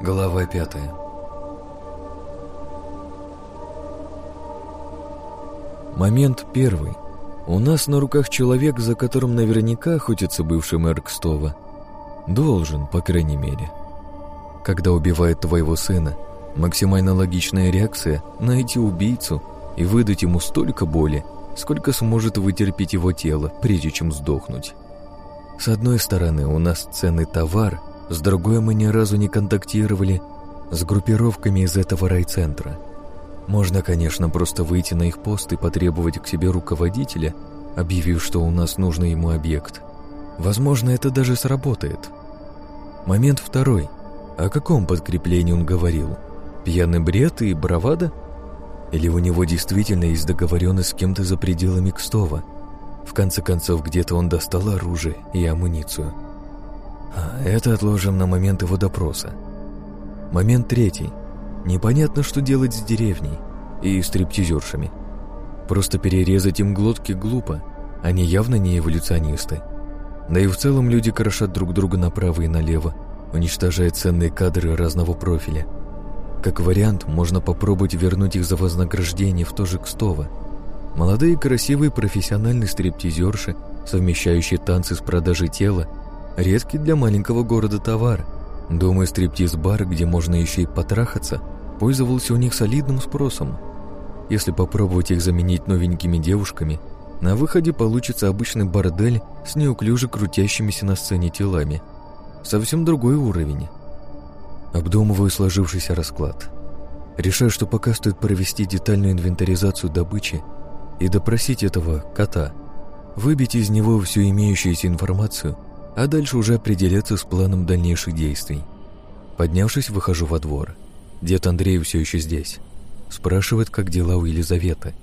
Глава пятая Момент первый. У нас на руках человек, за которым наверняка охотится бывший мэр Кстова. Должен, по крайней мере. Когда убивает твоего сына, максимально логичная реакция – найти убийцу и выдать ему столько боли, сколько сможет вытерпеть его тело, прежде чем сдохнуть. С одной стороны, у нас ценный товар, с другой мы ни разу не контактировали с группировками из этого райцентра. Можно, конечно, просто выйти на их пост и потребовать к себе руководителя, объявив, что у нас нужный ему объект. Возможно, это даже сработает. Момент второй. О каком подкреплении он говорил? Пьяный бред и бравада? Или у него действительно есть договоренность с кем-то за пределами Кстова? В конце концов, где-то он достал оружие и амуницию. А это отложим на момент его допроса. Момент третий. Непонятно, что делать с деревней и стриптизершами. Просто перерезать им глотки глупо. Они явно не эволюционисты. Да и в целом люди крошат друг друга направо и налево, уничтожая ценные кадры разного профиля. Как вариант, можно попробовать вернуть их за вознаграждение в то же Кстово – Молодые, красивые, профессиональные стриптизерши, совмещающие танцы с продажей тела, редкий для маленького города товар. Думаю, стриптиз-бар, где можно еще и потрахаться, пользовался у них солидным спросом. Если попробовать их заменить новенькими девушками, на выходе получится обычный бордель с неуклюже крутящимися на сцене телами. Совсем другой уровень. Обдумываю сложившийся расклад. Решаю, что пока стоит провести детальную инвентаризацию добычи и допросить этого кота, выбить из него всю имеющуюся информацию, а дальше уже определяться с планом дальнейших действий. Поднявшись, выхожу во двор. Дед Андрей все еще здесь. Спрашивает, как дела у Елизаветы.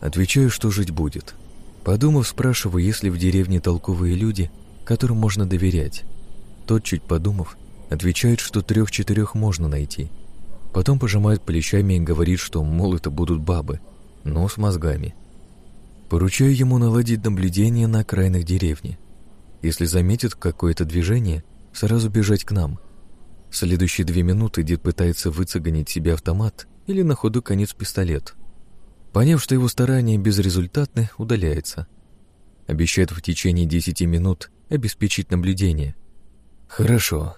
Отвечаю, что жить будет. Подумав, спрашиваю, есть ли в деревне толковые люди, которым можно доверять. Тот, чуть подумав, отвечает, что трех-четырех можно найти. Потом пожимает плечами и говорит, что, мол, это будут бабы, но с мозгами. Поручаю ему наладить наблюдение на окраинах деревни. Если заметит какое-то движение, сразу бежать к нам. Следующие две минуты дед пытается выцегонить себе автомат или на ходу конец пистолет. Поняв, что его старания безрезультатны, удаляется. Обещает в течение десяти минут обеспечить наблюдение. Хорошо.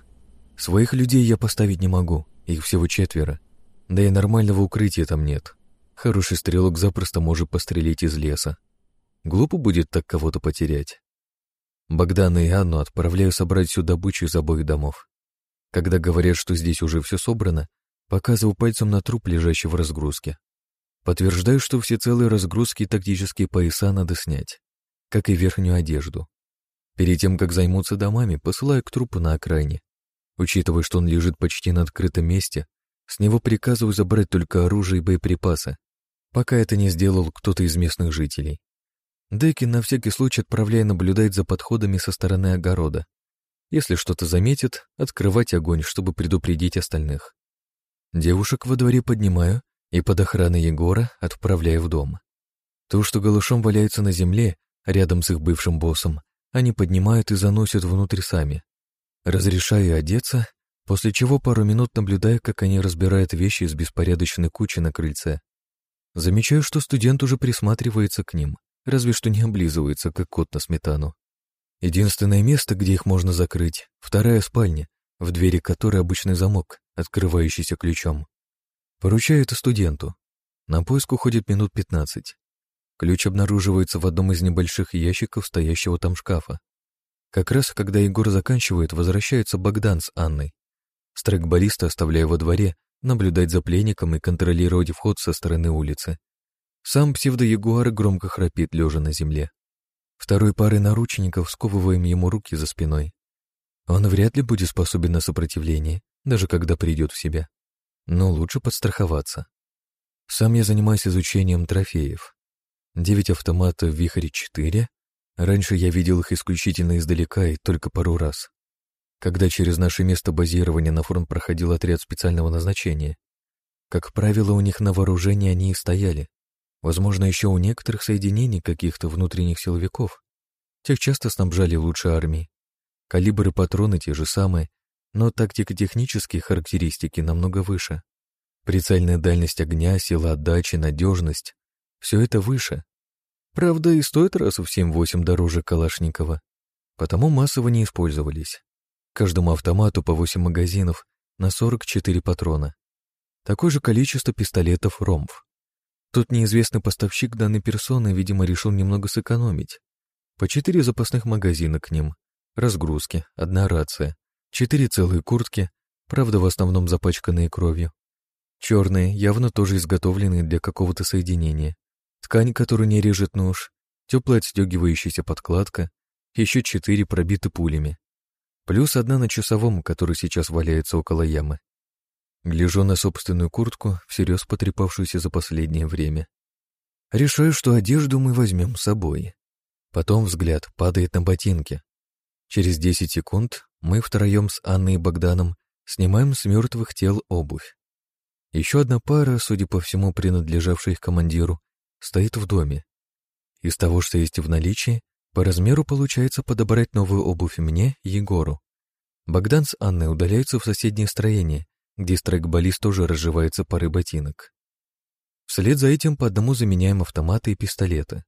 Своих людей я поставить не могу, их всего четверо. Да и нормального укрытия там нет. Хороший стрелок запросто может пострелить из леса. Глупо будет так кого-то потерять. Богдана и Анну отправляю собрать всю добычу из обоих домов. Когда говорят, что здесь уже все собрано, показываю пальцем на труп, лежащий в разгрузке. Подтверждаю, что все целые разгрузки и тактические пояса надо снять, как и верхнюю одежду. Перед тем, как займутся домами, посылаю к трупу на окраине. Учитывая, что он лежит почти на открытом месте, с него приказываю забрать только оружие и боеприпасы, пока это не сделал кто-то из местных жителей. Декин на всякий случай отправляя наблюдать за подходами со стороны огорода. Если что-то заметит, открывать огонь, чтобы предупредить остальных. Девушек во дворе поднимаю и под охраной Егора отправляю в дом. То, что голышом валяется на земле, рядом с их бывшим боссом, они поднимают и заносят внутрь сами. Разрешаю одеться, после чего пару минут наблюдаю, как они разбирают вещи из беспорядочной кучи на крыльце. Замечаю, что студент уже присматривается к ним разве что не облизывается, как кот на сметану. Единственное место, где их можно закрыть, вторая спальня, в двери которой обычный замок, открывающийся ключом. Поручаю это студенту. На поиск уходит минут пятнадцать. Ключ обнаруживается в одном из небольших ящиков стоящего там шкафа. Как раз, когда Егор заканчивает, возвращается Богдан с Анной. Стрейкболиста оставляя во дворе, наблюдать за пленником и контролировать вход со стороны улицы. Сам псевдоягуар громко храпит, лежа на земле. Второй парой наручников сковываем ему руки за спиной. Он вряд ли будет способен на сопротивление, даже когда придет в себя. Но лучше подстраховаться. Сам я занимаюсь изучением трофеев. Девять автоматов «Вихрь-4». Раньше я видел их исключительно издалека и только пару раз. Когда через наше место базирования на фронт проходил отряд специального назначения. Как правило, у них на вооружении они и стояли. Возможно, еще у некоторых соединений каких-то внутренних силовиков. Тех часто снабжали лучше армии. Калибры патроны те же самые, но тактико-технические характеристики намного выше. Прицельная дальность огня, сила отдачи, надежность — все это выше. Правда, и стоит раз в 7-8 дороже Калашникова, потому массово не использовались. Каждому автомату по 8 магазинов на 44 патрона. Такое же количество пистолетов «Ромф». Тут неизвестный поставщик данной персоны, видимо, решил немного сэкономить. По четыре запасных магазина к ним, разгрузки, одна рация, четыре целые куртки, правда, в основном запачканные кровью. Черные, явно тоже изготовленные для какого-то соединения. Ткань, которую не режет нож, теплая отстегивающаяся подкладка, еще четыре пробиты пулями. Плюс одна на часовом, который сейчас валяется около ямы. Гляжу на собственную куртку, всерьез потрепавшуюся за последнее время. Решаю, что одежду мы возьмем с собой. Потом взгляд падает на ботинки. Через 10 секунд мы втроем с Анной и Богданом снимаем с мертвых тел обувь. Еще одна пара, судя по всему, принадлежавшая их командиру, стоит в доме. Из того, что есть в наличии, по размеру получается подобрать новую обувь мне Егору. Богдан с Анной удаляются в соседнее строение, где страйкболист тоже разживается парой ботинок. Вслед за этим по одному заменяем автоматы и пистолеты.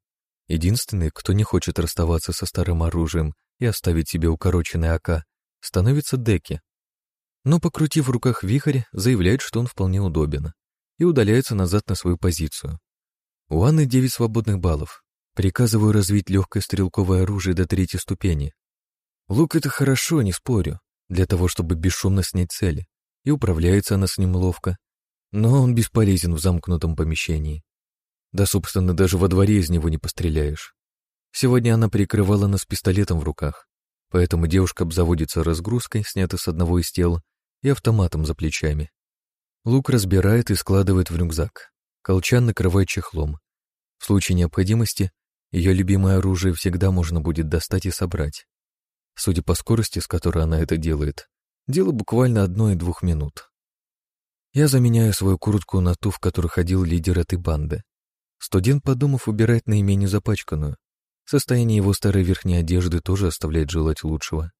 Единственный, кто не хочет расставаться со старым оружием и оставить себе укороченный АК, становится Деки. Но, покрутив в руках вихрь, заявляет, что он вполне удобен, и удаляется назад на свою позицию. У Анны 9 свободных баллов. Приказываю развить легкое стрелковое оружие до третьей ступени. Лук — это хорошо, не спорю, для того, чтобы бесшумно снять цели, и управляется она с ним ловко, но он бесполезен в замкнутом помещении. Да, собственно, даже во дворе из него не постреляешь. Сегодня она прикрывала нас пистолетом в руках, поэтому девушка обзаводится разгрузкой, снятой с одного из тел, и автоматом за плечами. Лук разбирает и складывает в рюкзак. Колчан накрывает чехлом. В случае необходимости ее любимое оружие всегда можно будет достать и собрать. Судя по скорости, с которой она это делает, дело буквально одной-двух минут. Я заменяю свою куртку на ту, в которой ходил лидер этой банды. Студент, подумав, убирает наименее запачканную. Состояние его старой верхней одежды тоже оставляет желать лучшего.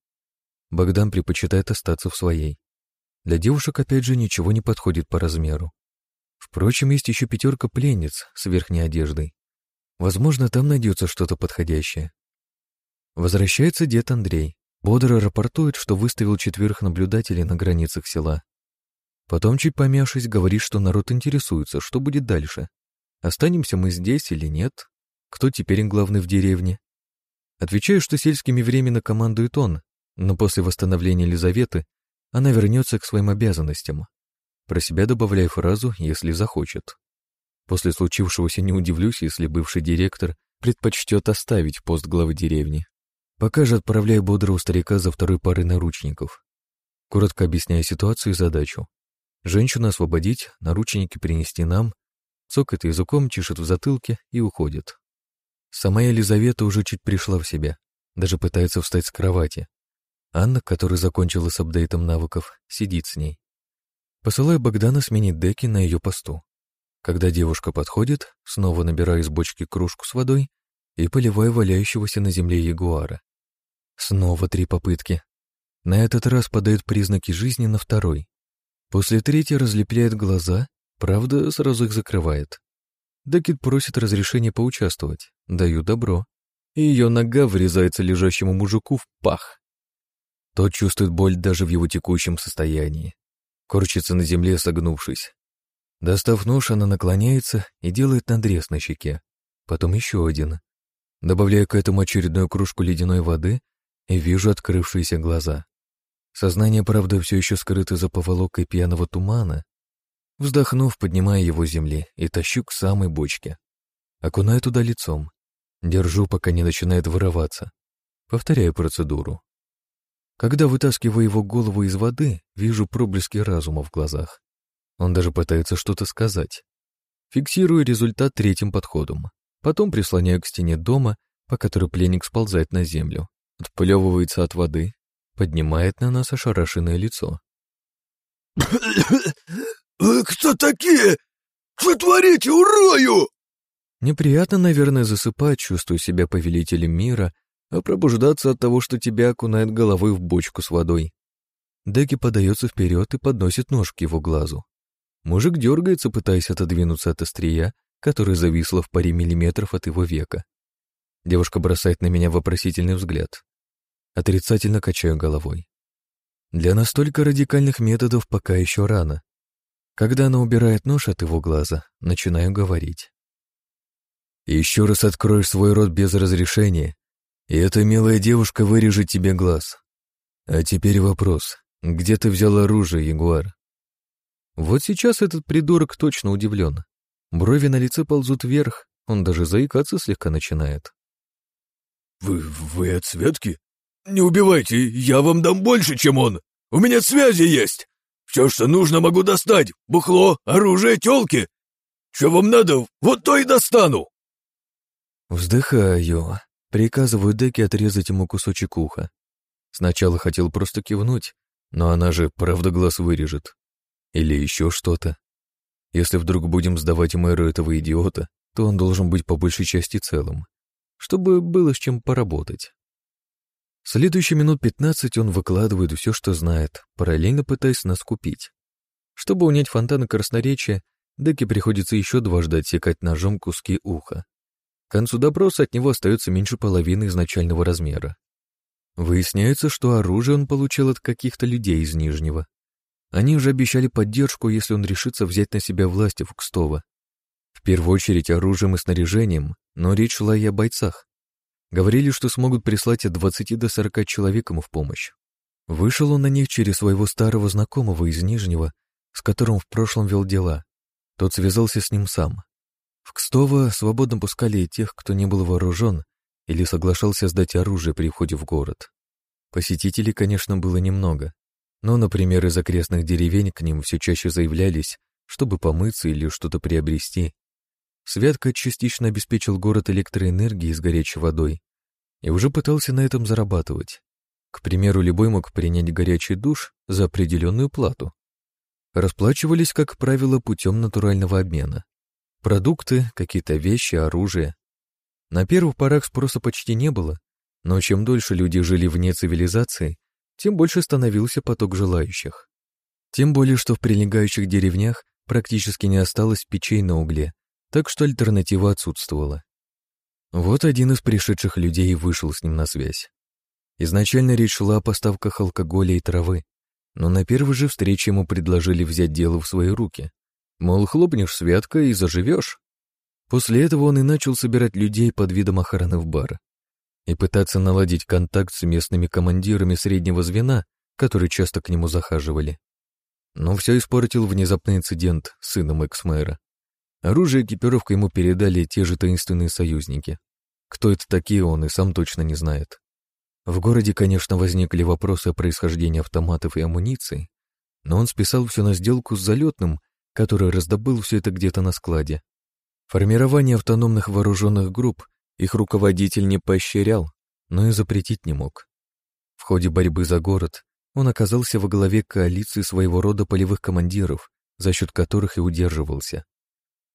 Богдан предпочитает остаться в своей. Для девушек, опять же, ничего не подходит по размеру. Впрочем, есть еще пятерка пленниц с верхней одеждой. Возможно, там найдется что-то подходящее. Возвращается дед Андрей. Бодро рапортует, что выставил четверых наблюдателей на границах села. Потом, чуть помявшись, говорит, что народ интересуется, что будет дальше. Останемся мы здесь или нет? Кто теперь главный в деревне? Отвечаю, что сельскими временно командует он, но после восстановления Елизаветы она вернется к своим обязанностям. Про себя добавляю фразу «если захочет». После случившегося не удивлюсь, если бывший директор предпочтет оставить пост главы деревни. Пока же отправляю бодрого старика за второй парой наручников. Коротко объясняя ситуацию и задачу. Женщину освободить, наручники принести нам, цокает языком, чешет в затылке и уходит. Сама Елизавета уже чуть пришла в себя, даже пытается встать с кровати. Анна, которая закончила с апдейтом навыков, сидит с ней. Посылаю Богдана сменить деки на ее посту. Когда девушка подходит, снова набираю из бочки кружку с водой и поливаю валяющегося на земле ягуара. Снова три попытки. На этот раз подает признаки жизни на второй. После третьей разлепляет глаза, правда, сразу их закрывает. Декет просит разрешения поучаствовать. Даю добро. И ее нога врезается лежащему мужику в пах. Тот чувствует боль даже в его текущем состоянии. Корчится на земле, согнувшись. Достав нож, она наклоняется и делает надрез на щеке. Потом еще один. Добавляю к этому очередную кружку ледяной воды и вижу открывшиеся глаза. Сознание, правда, все еще скрыто за поволокой пьяного тумана. Вздохнув, поднимаю его с земли и тащу к самой бочке. Окунаю туда лицом. Держу, пока не начинает вырываться. Повторяю процедуру. Когда вытаскиваю его голову из воды, вижу проблески разума в глазах. Он даже пытается что-то сказать. Фиксирую результат третьим подходом. Потом прислоняю к стене дома, по которой пленник сползает на землю, отплевывается от воды, поднимает на нас ошарашенное лицо. «Вы кто такие? Что творите, урою?» Неприятно, наверное, засыпать, чувствую себя повелителем мира, а пробуждаться от того, что тебя окунает головой в бочку с водой. Деки подается вперед и подносит нож к его глазу. Мужик дергается, пытаясь отодвинуться от острия, которая зависла в паре миллиметров от его века. Девушка бросает на меня вопросительный взгляд. Отрицательно качаю головой. Для настолько радикальных методов пока еще рано. Когда она убирает нож от его глаза, начинаю говорить. «Еще раз откроешь свой рот без разрешения, и эта милая девушка вырежет тебе глаз. А теперь вопрос. Где ты взял оружие, Ягуар?» Вот сейчас этот придурок точно удивлен. Брови на лице ползут вверх, он даже заикаться слегка начинает. «Вы... вы от Светки? Не убивайте, я вам дам больше, чем он! У меня связи есть! Все, что нужно, могу достать! Бухло, оружие, телки! Что вам надо, вот то и достану!» Вздыхаю, приказываю Деке отрезать ему кусочек уха. Сначала хотел просто кивнуть, но она же правда глаз вырежет. Или еще что-то. Если вдруг будем сдавать мэру этого идиота, то он должен быть по большей части целым, чтобы было с чем поработать. Следующие минут пятнадцать он выкладывает все, что знает, параллельно пытаясь нас купить. Чтобы унять фонтаны красноречия, Деке приходится еще дважды отсекать ножом куски уха. К концу допроса от него остается меньше половины изначального размера. Выясняется, что оружие он получил от каких-то людей из Нижнего. Они уже обещали поддержку, если он решится взять на себя власть в Кстово. В первую очередь оружием и снаряжением, но речь шла и о бойцах. Говорили, что смогут прислать от 20 до 40 человек ему в помощь. Вышел он на них через своего старого знакомого из Нижнего, с которым в прошлом вел дела. Тот связался с ним сам. В Кстово свободно пускали и тех, кто не был вооружен или соглашался сдать оружие при входе в город. Посетителей, конечно, было немного, но, например, из окрестных деревень к ним все чаще заявлялись, чтобы помыться или что-то приобрести. Святка частично обеспечил город электроэнергией с горячей водой и уже пытался на этом зарабатывать. К примеру, любой мог принять горячий душ за определенную плату. Расплачивались, как правило, путем натурального обмена. Продукты, какие-то вещи, оружие. На первых порах спроса почти не было, но чем дольше люди жили вне цивилизации, тем больше становился поток желающих. Тем более, что в прилегающих деревнях практически не осталось печей на угле, так что альтернатива отсутствовала. Вот один из пришедших людей вышел с ним на связь. Изначально речь шла о поставках алкоголя и травы, но на первой же встрече ему предложили взять дело в свои руки. Мол, хлопнешь святка и заживешь. После этого он и начал собирать людей под видом охраны в бар и пытаться наладить контакт с местными командирами среднего звена, которые часто к нему захаживали. Но все испортил внезапный инцидент с сыном экс-мэра. Оружие и экипировку ему передали те же таинственные союзники. Кто это такие, он и сам точно не знает. В городе, конечно, возникли вопросы о происхождении автоматов и амуниции, но он списал все на сделку с залетным, который раздобыл все это где-то на складе. Формирование автономных вооруженных групп их руководитель не поощрял, но и запретить не мог. В ходе борьбы за город он оказался во главе коалиции своего рода полевых командиров, за счет которых и удерживался.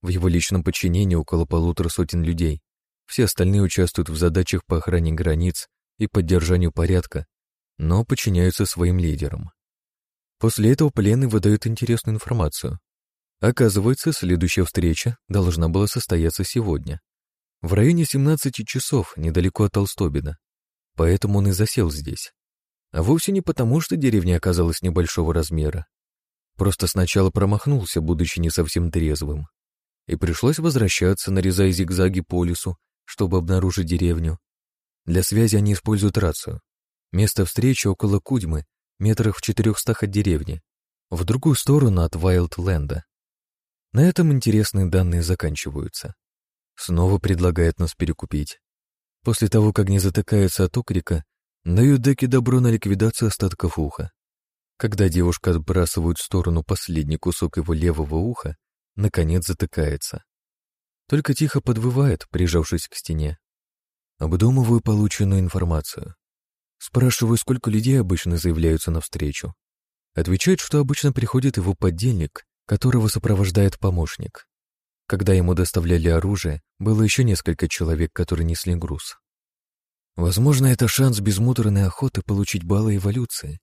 В его личном подчинении около полутора сотен людей. Все остальные участвуют в задачах по охране границ и поддержанию порядка, но подчиняются своим лидерам. После этого пленный выдают интересную информацию. Оказывается, следующая встреча должна была состояться сегодня в районе 17 часов, недалеко от Толстобина. Поэтому он и засел здесь. А вовсе не потому, что деревня оказалась небольшого размера. Просто сначала промахнулся, будучи не совсем трезвым. И пришлось возвращаться, нарезая зигзаги по лесу, чтобы обнаружить деревню. Для связи они используют рацию. Место встречи около Кудьмы, метрах в четырехстах от деревни, в другую сторону от Вайлдленда. На этом интересные данные заканчиваются. Снова предлагает нас перекупить. После того, как не затыкается от окрика, дают Деки добро на ликвидацию остатков уха. Когда девушка отбрасывает в сторону последний кусок его левого уха, наконец затыкается. Только тихо подвывает, прижавшись к стене. Обдумываю полученную информацию. Спрашиваю, сколько людей обычно заявляются навстречу. Отвечает, что обычно приходит его подельник, которого сопровождает помощник. Когда ему доставляли оружие, было еще несколько человек, которые несли груз. Возможно, это шанс без муторной охоты получить баллы эволюции.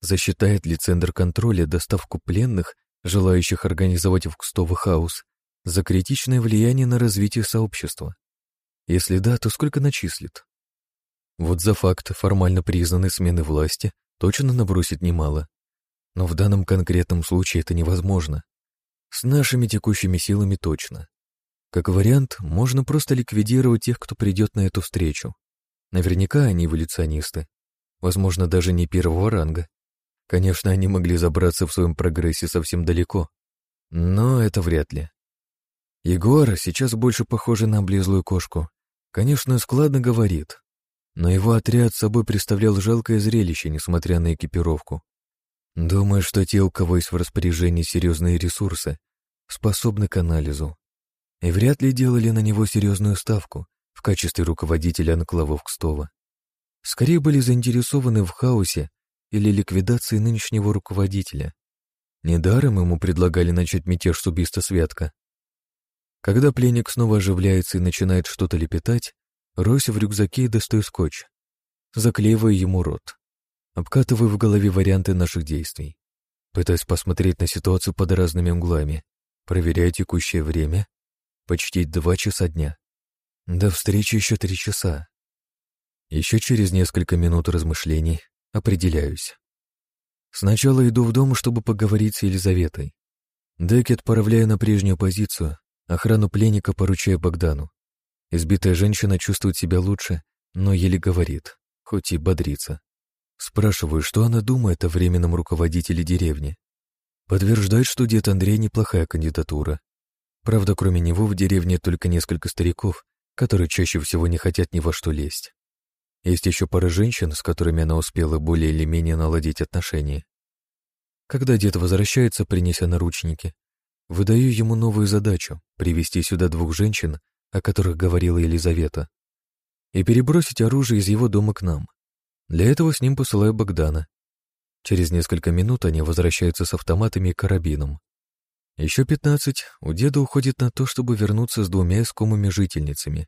Засчитает ли Центр контроля доставку пленных, желающих организовать в Кстово хаос, за критичное влияние на развитие сообщества? Если да, то сколько начислит? Вот за факт формально признанной смены власти точно набросит немало. Но в данном конкретном случае это невозможно. С нашими текущими силами точно. Как вариант, можно просто ликвидировать тех, кто придет на эту встречу. Наверняка они эволюционисты. Возможно, даже не первого ранга. Конечно, они могли забраться в своем прогрессе совсем далеко. Но это вряд ли. Егор сейчас больше похожий на облезлую кошку. Конечно, складно говорит, но его отряд собой представлял жалкое зрелище, несмотря на экипировку. Думаю, что те, у кого есть в распоряжении серьезные ресурсы, способны к анализу. И вряд ли делали на него серьезную ставку в качестве руководителя анклавов Кстова. Скорее были заинтересованы в хаосе или ликвидации нынешнего руководителя. Недаром ему предлагали начать мятеж с убийства Святка. Когда пленник снова оживляется и начинает что-то лепетать, Ройся в рюкзаке и достаю скотч. Заклеиваю ему рот. Обкатываю в голове варианты наших действий. Пытаюсь посмотреть на ситуацию под разными углами. Проверяю текущее время. Почти два часа дня. До встречи еще три часа. Еще через несколько минут размышлений определяюсь. Сначала иду в дом, чтобы поговорить с Елизаветой. Деки отправляю на прежнюю позицию, охрану пленника поручаю Богдану. Избитая женщина чувствует себя лучше, но еле говорит, хоть и бодрится. Спрашиваю, что она думает о временном руководителе деревни. Подтверждает, что дед Андрей неплохая кандидатура. Правда, кроме него в деревне только несколько стариков, которые чаще всего не хотят ни во что лезть. Есть еще пара женщин, с которыми она успела более или менее наладить отношения. Когда дед возвращается, принеся наручники, выдаю ему новую задачу — привести сюда двух женщин, о которых говорила Елизавета, и перебросить оружие из его дома к нам. Для этого с ним посылаю Богдана. Через несколько минут они возвращаются с автоматами и карабином. Еще пятнадцать у деда уходит на то, чтобы вернуться с двумя искомыми жительницами.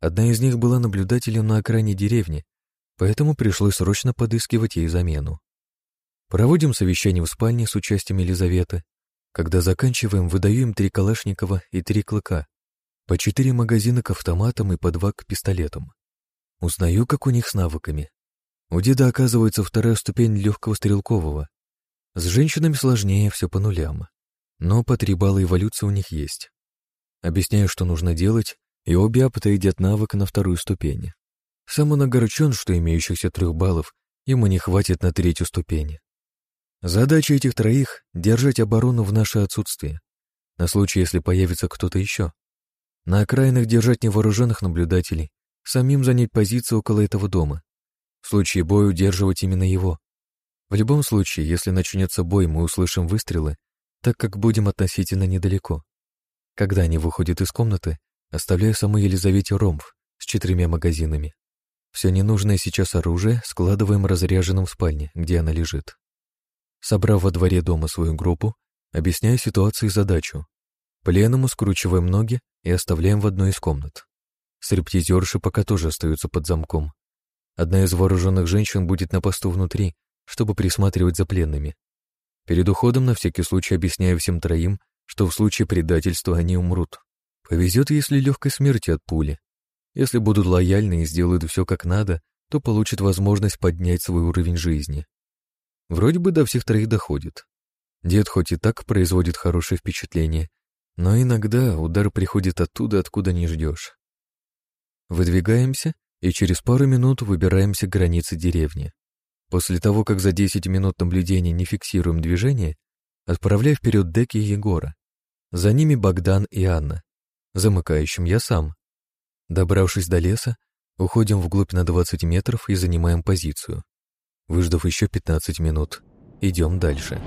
Одна из них была наблюдателем на окраине деревни, поэтому пришлось срочно подыскивать ей замену. Проводим совещание в спальне с участием Елизаветы. Когда заканчиваем, выдаю им три Калашникова и три Клыка, по четыре магазина к автоматам и по два к пистолетам. Узнаю, как у них с навыками. У деда оказывается вторая ступень легкого стрелкового. С женщинами сложнее, все по нулям. Но по три балла эволюции у них есть. Объясняю, что нужно делать, и обе апта навык на вторую ступень. Сам он огорчен, что имеющихся трех баллов ему не хватит на третью ступень. Задача этих троих — держать оборону в наше отсутствие, на случай, если появится кто-то еще. На окраинах держать невооруженных наблюдателей, самим занять позицию около этого дома. В случае боя удерживать именно его. В любом случае, если начнется бой, мы услышим выстрелы, так как будем относительно недалеко. Когда они выходят из комнаты, оставляю саму Елизавете ромб с четырьмя магазинами. Все ненужное сейчас оружие складываем разряженным в спальне, где она лежит. Собрав во дворе дома свою группу, объясняю ситуацию и задачу. Пленному скручиваем ноги и оставляем в одной из комнат. Стриптизерши пока тоже остаются под замком. Одна из вооруженных женщин будет на посту внутри, чтобы присматривать за пленными. Перед уходом на всякий случай объясняю всем троим, что в случае предательства они умрут. Повезет, если легкой смерти от пули. Если будут лояльны и сделают все как надо, то получат возможность поднять свой уровень жизни. Вроде бы до всех троих доходит. Дед хоть и так производит хорошее впечатление, но иногда удар приходит оттуда, откуда не ждешь. Выдвигаемся и через пару минут выбираемся к границе деревни. После того, как за 10 минут наблюдения не фиксируем движение, отправляю вперед Деки и Егора. За ними Богдан и Анна. Замыкающим я сам. Добравшись до леса, уходим вглубь на 20 метров и занимаем позицию. Выждав еще 15 минут, идем дальше.